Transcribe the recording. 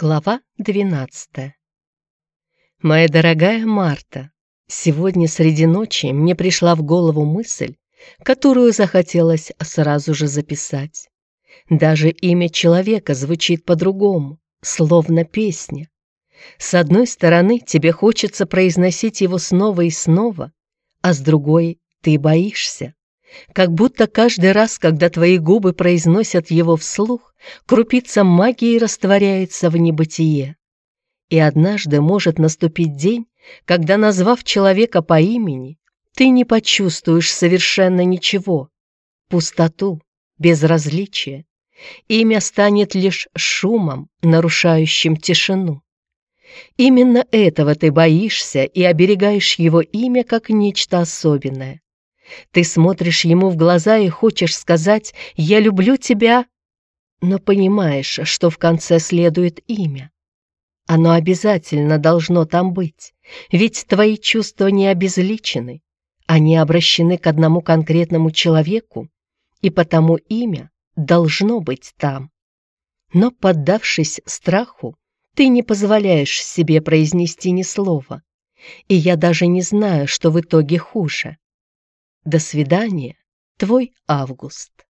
Глава 12 Моя дорогая Марта, сегодня среди ночи мне пришла в голову мысль, которую захотелось сразу же записать. Даже имя человека звучит по-другому, словно песня. С одной стороны, тебе хочется произносить его снова и снова, а с другой ты боишься. Как будто каждый раз, когда твои губы произносят его вслух, крупица магии растворяется в небытие. И однажды может наступить день, когда, назвав человека по имени, ты не почувствуешь совершенно ничего, пустоту, безразличие. Имя станет лишь шумом, нарушающим тишину. Именно этого ты боишься и оберегаешь его имя как нечто особенное. Ты смотришь ему в глаза и хочешь сказать «я люблю тебя», но понимаешь, что в конце следует имя. Оно обязательно должно там быть, ведь твои чувства не обезличены, они обращены к одному конкретному человеку, и потому имя должно быть там. Но, поддавшись страху, ты не позволяешь себе произнести ни слова, и я даже не знаю, что в итоге хуже. До свидания, твой Август.